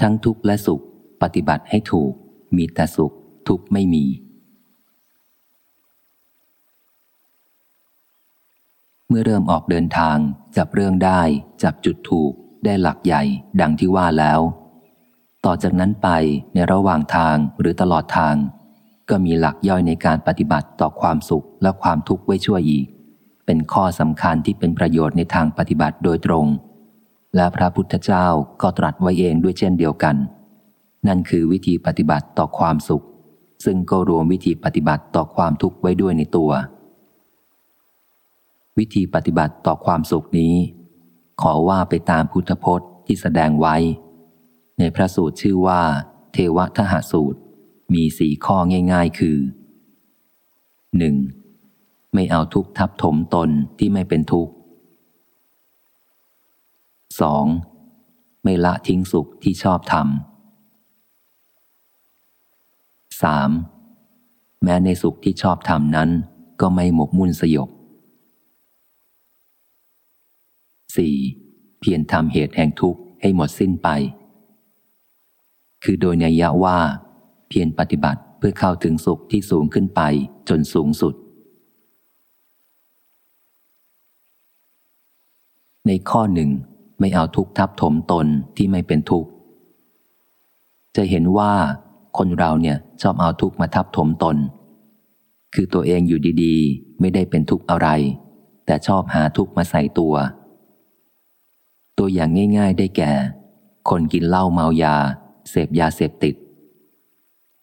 ทั้งทุกข์และสุข ปฏิบัติให้ถูก มีแต่สุข ทุกข์ไม่มี เมื่อเริ่มออกเดินทาง จับเรื่องได้ จับจุดถูก ได้หลักใหญ่ ดังที่ว่าแล้ว ต่อจากนั้นไปในระหว่างทางหรือตลอดทาง ก็มีหลักย่อยในการปฏิบัติต่อความสุขและความทุกข์ไว้ช่วยอีก เป็นข้อสำคัญที่เป็นประโยชน์ในทางปฏิบัติโดยตรง และพระพุทธเจ้าก็ตรัสไว้เองด้วยเช่นเดียวกัน นั่นคือวิธีปฏิบัติต่อความสุข ซึ่งก็รวมวิธีปฏิบัติต่อความทุกข์ไว้ด้วยในตัว วิธีปฏิบัติต่อความสุขนี้ ขอว่าไปตามพุทธพจน์ที่แสดงไว้ ในพระสูตรชื่อว่า เทวทหสูตร มีสี่ข้อง่าย ๆ คือ 1. ไม่เอาทุกข์ทับถมตนที่ไม่เป็นทุกข์ 2. ไม่ละทิ้งสุขที่ชอบทำ 3. แม้ในสุขที่ชอบทำนั้นก็ไม่หมกมุ่นสยบ 4. เพียรทำเหตุแห่งทุกข์ให้หมดสิ้นไป คือโดยนัยยะว่า เพียรปฏิบัติเพื่อเข้าถึงสุขที่สูงขึ้นไปจนสูงสุด ในข้อหนึ่ง ไม่เอาทุกข์ทับถมตนที่ไม่เป็นทุกข์จะเห็นว่าคนเราเนี่ยชอบเอาทุกข์มาทับถมตน คือตัวเองอยู่ดีๆ ไม่ได้เป็นทุกข์อะไร แต่ชอบหาทุกข์มาใส่ตัว ตัวอย่างง่าย ๆ ได้แก่ คนกินเหล้าเมายา เสพยาเสพติด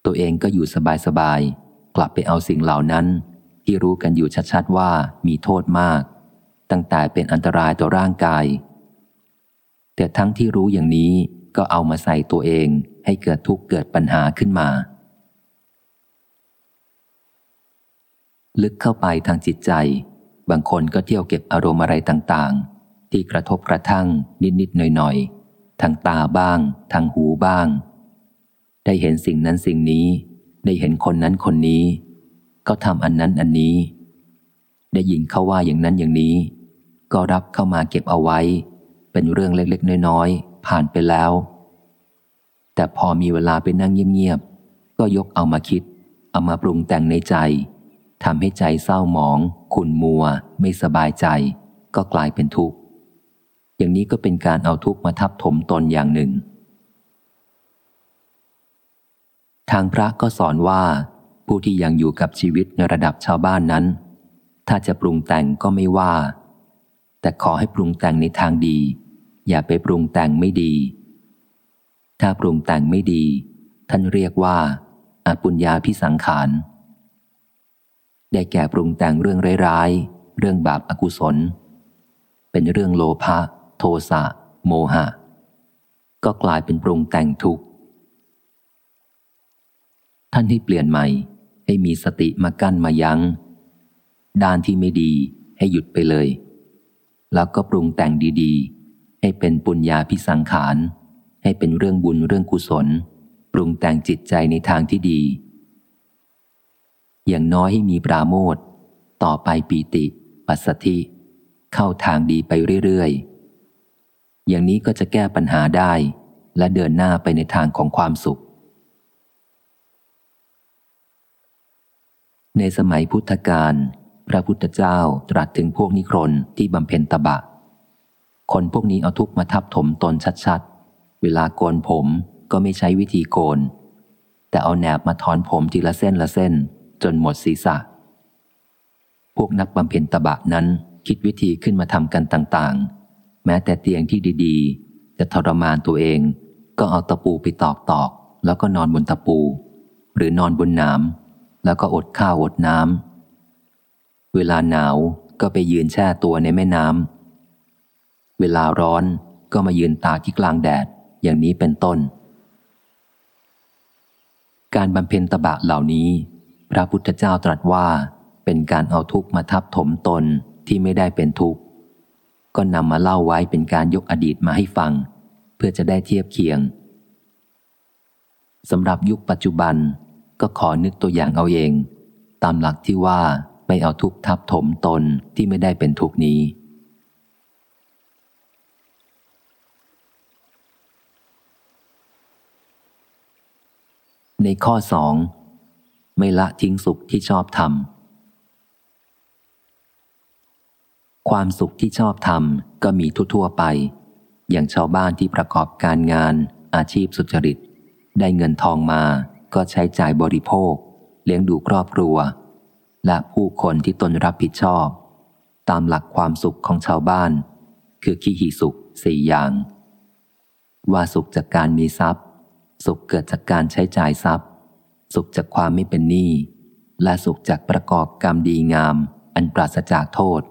ตัวเองก็อยู่สบายๆ กลับไปเอาสิ่งเหล่านั้นที่รู้กันอยู่ชัดๆว่ามีโทษมาก ตั้งแต่เป็นอันตรายต่อร่างกาย แต่ทั้งที่รู้อย่างนี้ก็เอามาใส่ตัวเองให้เกิดทุกข์เกิดปัญหาขึ้นมา ลึกเข้าไปทางจิตใจ บางคนก็เที่ยวเก็บอารมณ์อะไรต่างๆ ที่กระทบกระทั่งนิดๆหน่อยๆ ทางตาบ้าง ทางหูบ้าง ได้เห็นสิ่งนั้นสิ่งนี้ ได้เห็นคนนั้นคนนี้ ก็ทำอันนั้นอันนี้ ได้ยินเขาว่าอย่างนั้นอย่างนี้ ก็รับเข้ามาเก็บเอาไว้ เป็นเรื่องเล็กๆ น้อยๆ ผ่านไปแล้ว แต่พอมีเวลาไปนั่งเงียบๆ ก็ยกเอามาคิด เอามาปรุงแต่งในใจทำให้ใจเศร้าหมอง ขุ่นมัว ไม่สบายใจ ก็กลายเป็นทุกข์ อย่างนี้ก็เป็นการเอาทุกข์มาทับถมตนอย่างหนึ่ง ทางพระก็สอนว่า ผู้ที่ยังอยู่กับชีวิตในระดับชาวบ้านนั้น ถ้าจะปรุงแต่งก็ไม่ว่า แต่ขอให้ปรุงแต่งในทางดี อย่าไปปรุงแต่งไม่ดี ถ้าปรุงแต่งไม่ดี ท่านเรียกว่าอาปุญญาพิสังขาร ได้แก่ปรุงแต่งเรื่องร้ายๆ เรื่องบาปอากุศล เป็นเรื่องโลภะโทสะ โมหะ ก็กลายเป็นปรุงแต่งทุกข์ ท่านให้เปลี่ยนใหม่ ให้มีสติมากั้นมายัง้ง ด้านที่ไม่ดีให้หยุดไปเลย แล้วก็ปรุงแต่งดีๆ ให้เป็นปุญญาพิสังขาร ให้เป็นเรื่องบุญเรื่องกุศล ปรุงแต่งจิตใจในทางที่ดี อย่างน้อยให้มีปราโมทต่อไปปีติ ปัสสธิ เข้าทางดีไปเรื่อยๆ อย่างนี้ก็จะแก้ปัญหาได้ และเดินหน้าไปในทางของความสุข ในสมัยพุทธกาลพระพุทธเจ้าตรัสถึงพวกนิครนที่บำเพ็ญตบะ คนพวกนี้เอาทุกมาทับถมตนชัดๆ เวลาโกนผมก็ไม่ใช้วิธีโกน แต่เอาแหนบมาถอนผมทีละเส้นละเส้น จนหมดศีรษะ พวกนักบำเพ็ญตบะนั้นคิดวิธีขึ้นมาทำกันต่างๆ แม้แต่เตียงที่ดีๆ จะทรมานตัวเอง ก็เอาตะปูไปตอกตอก แล้วก็นอนบนตะปู หรือนอนบนน้ำแล้วก็อดข้าวอดน้ำเวลาหนาวก็ไปยืนแช่ตัวในแม่น้ำ เวลาร้อนก็มายืนตากที่กลางแดดอย่างนี้เป็นต้น การบำเพ็ญตบะเหล่านี้ พระพุทธเจ้าตรัสว่าเป็นการเอาทุกข์มาทับถมตนที่ไม่ได้เป็นทุกข์ ก็นำมาเล่าไว้เป็นการยกอดีตมาให้ฟัง เพื่อจะได้เทียบเคียงสำหรับยุคปัจจุบันก็ขอนึกตัวอย่างเอาเอง ตามหลักที่ว่าไม่เอาทุกข์ทับถมตนที่ไม่ได้เป็นทุกข์นี้ ในข้อสองไม่ละทิ้งสุขที่ชอบทำความสุขที่ชอบทำก็มีทั่วๆไป อย่างชาวบ้านที่ประกอบการงาน อาชีพสุจริต ได้เงินทองมาก็ใช้จ่ายบริโภค เลี้ยงดูครอบครัว และผู้คนที่ตนรับผิดชอบ ตามหลักความสุขของชาวบ้าน คือขีหิสุขสี่อย่าง ว่าสุขจากการมีทรัพย์ สุขเกิดจากการใช้จ่ายทรัพย์ สุขจากความไม่เป็นหนี้ และสุขจากประกอบกรรมดีงาม อันปราศจากโทษ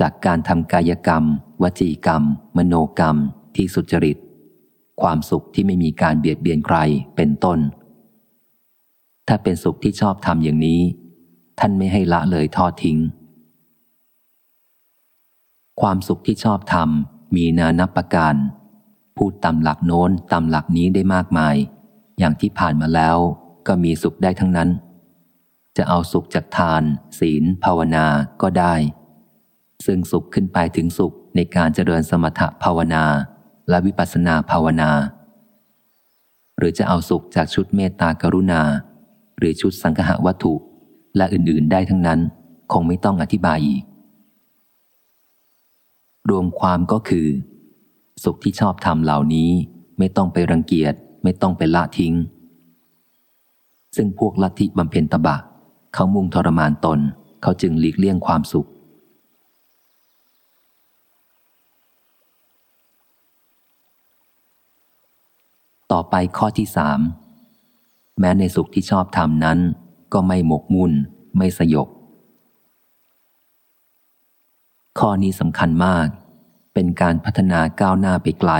จากการทำกายกรรม วจีกรรม มโนกรรม ที่สุจริต ความสุขที่ไม่มีการเบียดเบียนใครเป็นต้น ถ้าเป็นสุขที่ชอบทำอย่างนี้ ท่านไม่ให้ละเลยทอดทิ้ง ความสุขที่ชอบทำมีนานับประการ พูดตามหลักโน้นตามหลักนี้ได้มากมาย อย่างที่ผ่านมาแล้วก็มีสุขได้ทั้งนั้น จะเอาสุขจากทาน ศีล ภาวนาก็ได้ ซึ่งสุขขึ้นไปถึงสุขในการเจริญสมถภาวนาและวิปัสสนาภาวนา หรือจะเอาสุขจากชุดเมตตากรุณา หรือชุดสังหวัตถุและอื่นๆได้ทั้งนั้น คงไม่ต้องอธิบายอีก รวมความก็คือ สุขที่ชอบทำเหล่านี้ไม่ต้องไปรังเกียจไม่ต้องไปละทิ้ง ซึ่งพวกลัทธิบำเพ็ญตบะ เขามุ่งทรมานตนเขาจึงหลีกเลี่ยงความสุข ต่อไปข้อที่สามแม้ในสุขที่ชอบทำนั้น ก็ไม่หมกมุ่น ไม่สยบข้อนี้สำคัญมาก เป็นการพัฒนาก้าวหน้าไปไกล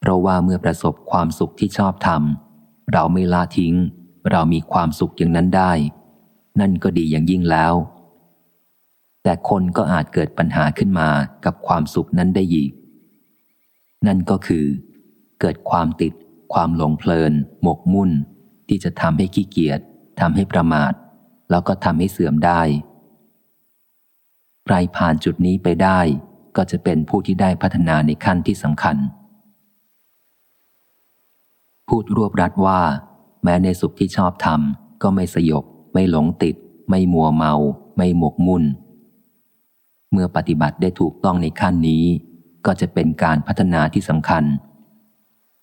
เพราะว่าเมื่อประสบความสุขที่ชอบทำเราไม่ละทิ้ง เรามีความสุขอย่างนั้นได้ นั่นก็ดีอย่างยิ่งแล้ว แต่คนก็อาจเกิดปัญหาขึ้นมากับความสุขนั้นได้อีก นั่นก็คือ เกิดความติด ความหลงเพลิน หมกมุ่น ที่จะทำให้ขี้เกียจทำให้ประมาท แล้วก็ทำให้เสื่อมได้ใครผ่านจุดนี้ไปได้ ก็จะเป็นผู้ที่ได้พัฒนาในขั้นที่สำคัญ พูดรวบรัดว่า แม้ในสุขที่ชอบทำก็ไม่สยบ ไม่หลงติด ไม่มัวเมา ไม่หมกมุ่น เมื่อปฏิบัติได้ถูกต้องในขั้นนี้ ก็จะเป็นการพัฒนาที่สำคัญ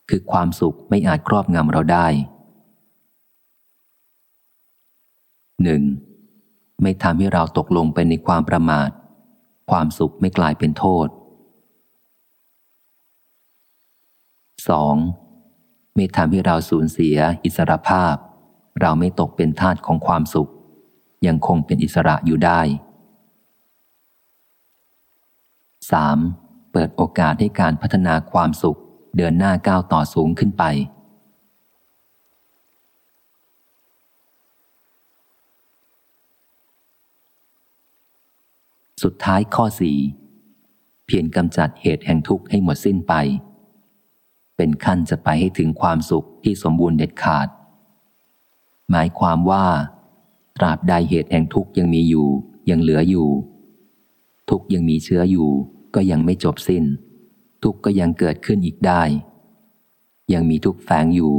คือความสุขไม่อาจครอบงำเราได้หนึ่งไม่ทำให้เราตกลงไปในความประมาท ความสุขไม่กลายเป็นโทษ 2. ไม่ทำให้เราสูญเสียอิสรภาพ เราไม่ตกเป็นทาสของความสุข ยังคงเป็นอิสระอยู่ได้ 3. เปิดโอกาสให้การพัฒนาความสุขเดินหน้าก้าวต่อสูงขึ้นไป สุดท้ายข้อสี่เพียรกำจัดเหตุแห่งทุกข์ให้หมดสิ้นไป เป็นขั้นจะไปให้ถึงความสุขที่สมบูรณ์เด็ดขาด หมายความว่า ตราบใดเหตุแห่งทุกข์ยังมีอยู่ ยังเหลืออยู่ ทุกข์ยังมีเชื้ออยู่ ก็ยังไม่จบสิ้น ทุกข์ก็ยังเกิดขึ้นอีกได้ ยังมีทุกข์แฝงอยู่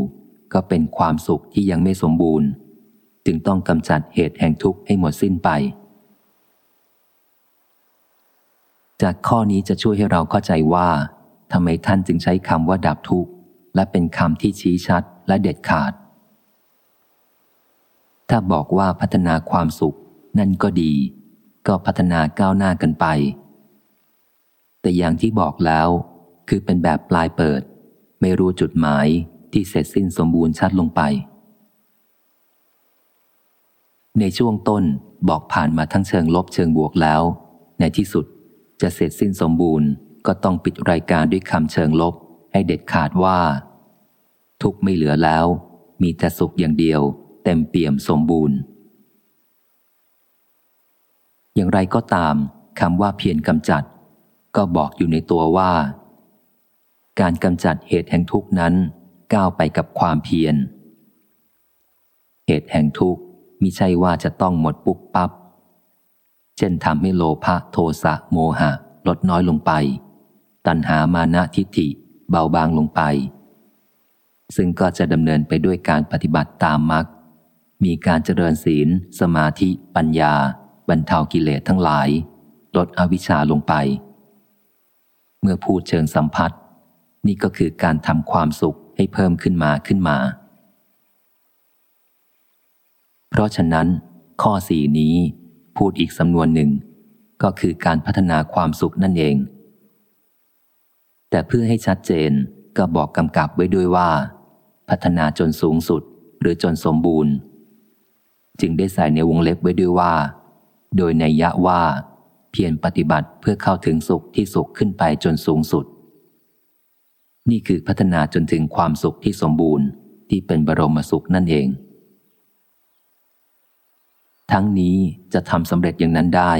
ก็เป็นความสุขที่ยังไม่สมบูรณ์ จึงต้องกำจัดเหตุแห่งทุกข์ให้หมดสิ้นไป จากข้อนี้จะช่วยให้เราเข้าใจว่าทำไมท่านจึงใช้คำว่าดับทุกข์และเป็นคำที่ชี้ชัดและเด็ดขาด ถ้าบอกว่าพัฒนาความสุข นั่นก็ดี ก็พัฒนาก้าวหน้ากันไป แต่อย่างที่บอกแล้ว คือเป็นแบบปลายเปิด ไม่รู้จุดหมายที่เสร็จสิ้นสมบูรณ์ชัดลงไป ในช่วงต้นบอกผ่านมาทั้งเชิงลบเชิงบวกแล้ว ในที่สุด จะเสร็จสิ้นสมบูรณ์ก็ต้องปิดรายการด้วยคำเชิงลบ ให้เด็ดขาดว่า ทุกไม่เหลือแล้ว มีแต่สุขอย่างเดียว เต็มเปี่ยมสมบูรณ์ อย่างไรก็ตามคำว่าเพียรกำจัด ก็บอกอยู่ในตัวว่า การกำจัดเหตุแห่งทุกนั้นก้าวไปกับความเพียร เหตุแห่งทุกมิใช่ว่าจะต้องหมดปุ๊บปับ๊บ ช่นทำให้โลภะโทสะโมหะ ลดน้อยลงไป ตัณหามานะทิฏฐิเบาบางลงไป ซึ่งก็จะดำเนินไปด้วยการปฏิบัติตามมรรคมีการเจริญศีล สมาธิ ปัญญา บรรเทากิเลสทั้งหลาย ลดอวิชชาลงไป เมื่อพูดเชิงสัมผัส นี่ก็คือการทำความสุขให้เพิ่มขึ้นมาขึ้นมา เพราะฉะนั้น ข้อสี่นี้ พูดอีกสำนวนหนึ่ง ก็คือการพัฒนาความสุขนั่นเอง แต่เพื่อให้ชัดเจนก็บอกกำกับไว้ด้วยว่า พัฒนาจนสูงสุดหรือจนสมบูรณ์ จึงได้ใส่ในวงเล็บไว้ด้วยว่า โดยในยะว่า เพียรปฏิบัติเพื่อเข้าถึงสุขที่สุขขึ้นไปจนสูงสุด นี่คือพัฒนาจนถึงความสุขที่สมบูรณ์ที่เป็นบรมสุขนั่นเอง ทั้งนี้จะทำสำเร็จอย่างนั้นได้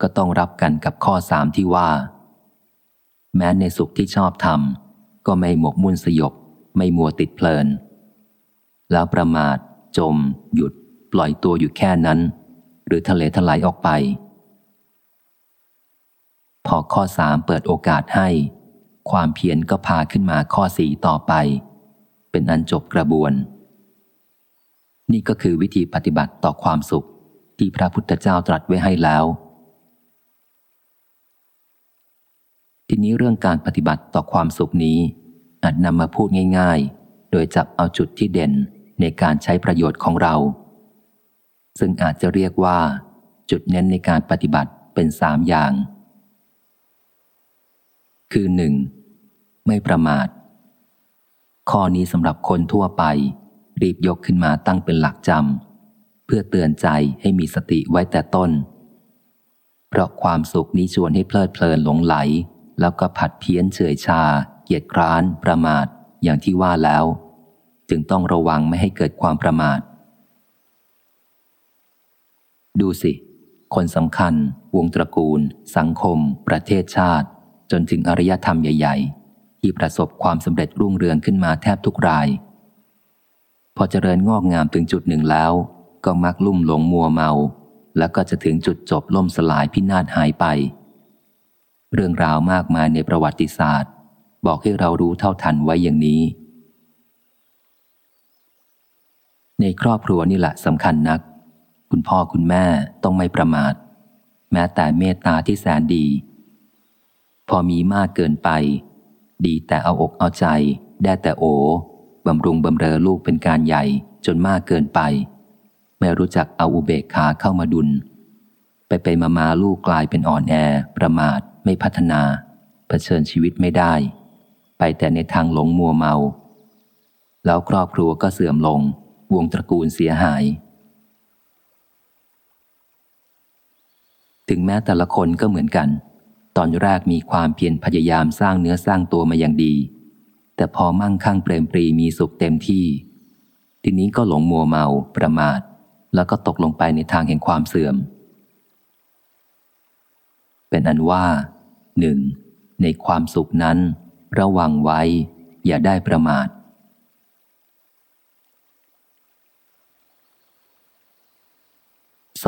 ก็ต้องรับกันกับข้อสามที่ว่า แม้ในสุขที่ชอบทำก็ไม่หมกมุ่นสยบ ไม่มัวติดเพลิน แล้วประมาท จม หยุด ปล่อยตัวอยู่แค่นั้น หรือทะเลทลายออกไป พอข้อสามเปิดโอกาสให้ ความเพียรก็พาขึ้นมาข้อสีต่อไป เป็นอันจบกระบวน นี่ก็คือวิธีปฏิบัติต่อความสุข ที่พระพุทธเจ้าตรัสไว้ให้แล้ว ทีนี้เรื่องการปฏิบัติต่อความสุขนี้ อาจนำมาพูดง่าย ๆ โดยจับเอาจุดที่เด่นในการใช้ประโยชน์ของเรา ซึ่งอาจจะเรียกว่า จุดเน้นในการปฏิบัติเป็นสามอย่าง คือหนึ่งไม่ประมาท ข้อนี้สำหรับคนทั่วไป รีบยกขึ้นมาตั้งเป็นหลักจำเพื่อเตือนใจให้มีสติไว้แต่ต้น เพราะความสุขนี้ชวนให้เพลิดเพลินหลงไหล แล้วก็ผัดเพี้ยนเฉยชา เกียจคร้าน ประมาท อย่างที่ว่าแล้ว จึงต้องระวังไม่ให้เกิดความประมาท ดูสิ คนสำคัญ วงตระกูล สังคม ประเทศชาติ จนถึงอารยธรรมใหญ่ ๆ ที่ประสบความสำเร็จรุ่งเรืองขึ้นมาแทบทุกรายพอเจริญงอกงามถึงจุดหนึ่งแล้ว ก็มักลุ่มหลงมัวเมา แล้วก็จะถึงจุดจบล่มสลายพินาศหายไป เรื่องราวมากมายในประวัติศาสตร์ บอกให้เรารู้เท่าทันไว้อย่างนี้ ในครอบครัวนี่แหละสำคัญนัก คุณพ่อคุณแม่ต้องไม่ประมาท แม้แต่เมตตาที่แสนดี พอมีมากเกินไป ดีแต่เอาอกเอาใจ ได้แต่โอบำรุงบำเรอลูกเป็นการใหญ่จนมากเกินไป ไม่รู้จักเอาอุเบกขาเข้ามาดุล ไปไปมามาลูกกลายเป็นอ่อนแอ ประมาท ไม่พัฒนาเผชิญชีวิตไม่ได้ ไปแต่ในทางหลงมัวเมา แล้วครอบครัวก็เสื่อมลง วงตระกูลเสียหาย ถึงแม้แต่ละคนก็เหมือนกัน ตอนแรกมีความเพียรพยายามสร้างเนื้อสร้างตัวมาอย่างดี แต่พอมั่งคั่งเปรมปรีมีสุขเต็มที่ ทีนี้ก็หลงมัวเมาประมาท แล้วก็ตกลงไปในทางแห่งความเสื่อม เป็นอันว่าหนึ่งในความสุขนั้น ระวังไว้ อย่าได้ประมาท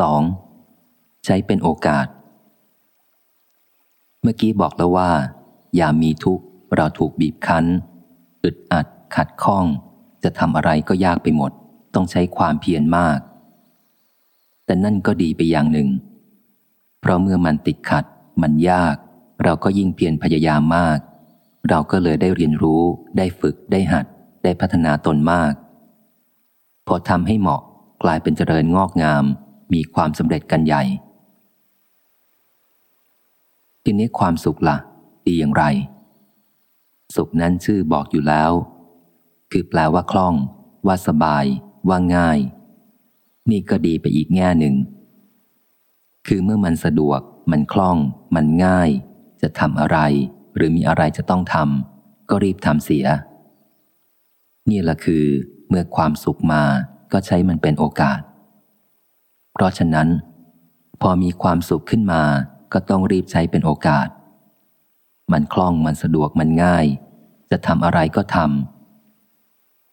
2. ใช้เป็นโอกาส เมื่อกี้บอกแล้วว่า อย่ามีทุกข์ เราถูกบีบคั้น อึดอัดขัดข้อง จะทำอะไรก็ยากไปหมด ต้องใช้ความเพียรมาก แต่นั่นก็ดีไปอย่างหนึ่ง เพราะเมื่อมันติดขัด มันยาก เราก็ยิ่งเพียรพยายามมาก เราก็เลยได้เรียนรู้ ได้ฝึก ได้หัด ได้พัฒนาตนมาก พอทำให้เหมาะกลายเป็นเจริญงอกงาม มีความสำเร็จกันใหญ่ ทีนี้ความสุขละ่ะ ดีอย่างไร สุขนั้นชื่อบอกอยู่แล้ว คือแปลว่าคล่อง ว่าสบาย ว่าง่าย นี่ก็ดีไปอีกแง่หนึ่ง คือเมื่อมันสะดวก มันคล่อง มันง่าย จะทำอะไร หรือมีอะไรจะต้องทำก็รีบทำเสีย นี่แหละคือเมื่อความสุขมาก็ใช้มันเป็นโอกาส เพราะฉะนั้น พอมีความสุขขึ้นมาก็ต้องรีบใช้เป็นโอกาส มันคล่องมันสะดวกมันง่าย จะทำอะไรก็ทำ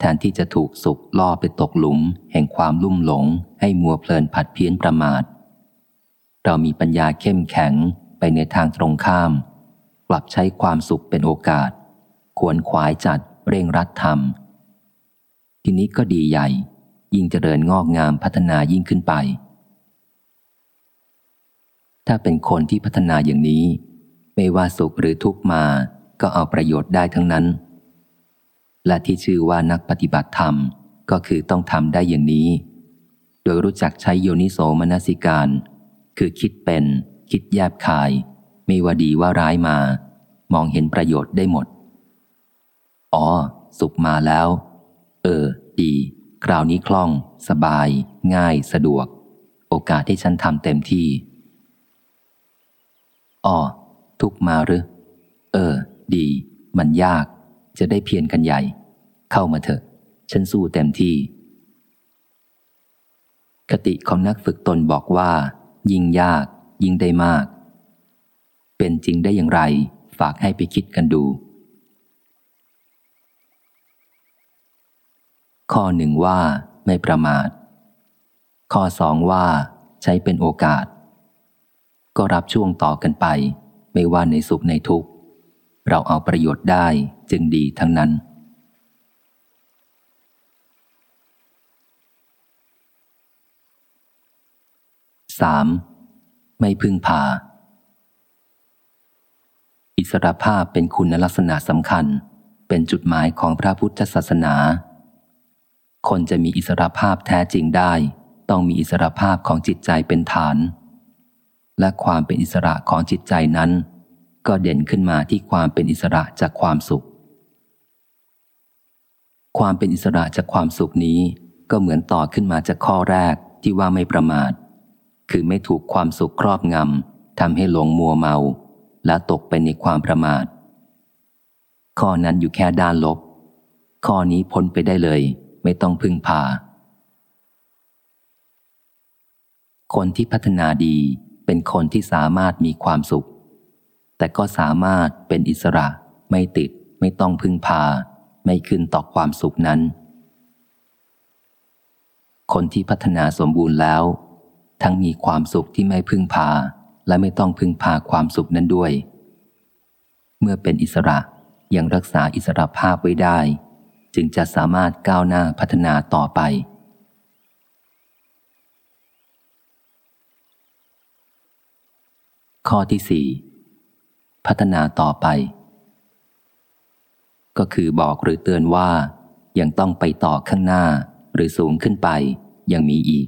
แทนที่จะถูกสุขล่อไปตกหลุม แห่งความลุ่มหลง ให้มัวเพลินผัดเพี้ยนประมาท เรามีปัญญาเข้มแข็งไปในทางตรงข้าม กลับใช้ความสุขเป็นโอกาส ควรขวายจัดเร่งรัดทำทีนี้ก็ดีใหญ่ ยิ่งเจริญงอกงามพัฒนายิ่งขึ้นไป ถ้าเป็นคนที่พัฒนาอย่างนี้ ไม่ว่าสุขหรือทุกมา ก็เอาประโยชน์ได้ทั้งนั้น และที่ชื่อว่านักปฏิบัติธรรม ก็คือต้องทำได้อย่างนี้ โดยรู้จักใช้โยนิโสมนสิการ คือคิดเป็น คิดแยบคาย ไม่ว่าดีว่าร้ายมา มองเห็นประโยชน์ได้หมด อ๋อ สุขมาแล้ว เออ ดี คราวนี้คล่อง สบาย ง่าย สะดวก โอกาสที่ฉันทำเต็มที่ อ๋อ ทุกมาหรือ เออ ดี มันยาก จะได้เพียรกันใหญ่ เข้ามาเถอะ ฉันสู้เต็มที่ คติของนักฝึกตนบอกว่า ยิ่งยาก ยิ่งได้มาก เป็นจริงได้อย่างไร ฝากให้ไปคิดกันดู ข้อหนึ่งว่าไม่ประมาท ข้อสองว่าใช้เป็นโอกาส ก็รับช่วงต่อกันไป ไม่ว่าในสุขในทุกข์ เราเอาประโยชน์ได้ จึงดีทั้งนั้น 3. ไม่พึ่งพา อิสรภาพเป็นคุณลักษณะสำคัญ เป็นจุดหมายของพระพุทธศาสนา คนจะมีอิสรภาพแท้จริงได้ ต้องมีอิสรภาพของจิตใจเป็นฐาน และความเป็นอิสระของจิตใจนั้น ก็เด่นขึ้นมาที่ความเป็นอิสระจากความสุข ความเป็นอิสระจากความสุขนี้ ก็เหมือนต่อขึ้นมาจากข้อแรกที่ว่าไม่ประมาท คือไม่ถูกความสุขครอบงำทำให้หลงมัวเมา และตกไปในความประมาท ข้อนั้นอยู่แค่ด้านลบ ข้อนี้พ้นไปได้เลย ไม่ต้องพึ่งพา คนที่พัฒนาดีเป็นคนที่สามารถมีความสุข แต่ก็สามารถเป็นอิสระ ไม่ติด ไม่ต้องพึ่งพา ไม่ขึ้นต่อความสุขนั้น คนที่พัฒนาสมบูรณ์แล้ว ทั้งมีความสุขที่ไม่พึ่งพา และไม่ต้องพึ่งพาความสุขนั้นด้วย เมื่อเป็นอิสระยังรักษาอิสระภาพไว้ได้ จึงจะสามารถก้าวหน้าพัฒนาต่อไป ข้อที่สี่พัฒนาต่อไป ก็คือบอกหรือเตือนว่า ยังต้องไปต่อข้างหน้า หรือสูงขึ้นไปยังมีอีก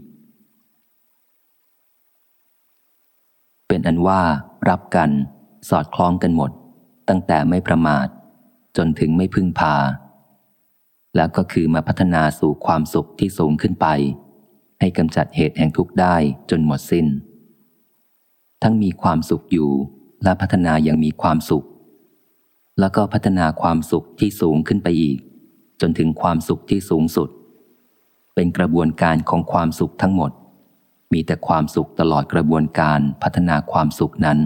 เป็นอันว่า รับกัน สอดคล้องกันหมด ตั้งแต่ไม่ประมาท จนถึงไม่พึ่งพา แล้วก็คือมาพัฒนาสู่ความสุขที่สูงขึ้นไป ให้กำจัดเหตุแห่งทุกข์ได้จนหมดสิน้น ทั้งมีความสุขอยู่และพัฒนาอย่างมีความสุข แล้วก็พัฒนาความสุขที่สูงขึ้นไปอีก จนถึงความสุขที่สูงสุด เป็นกระบวนการของความสุขทั้งหมด มีแต่ความสุขตลอดกระบวนการพัฒนาความสุขนั้น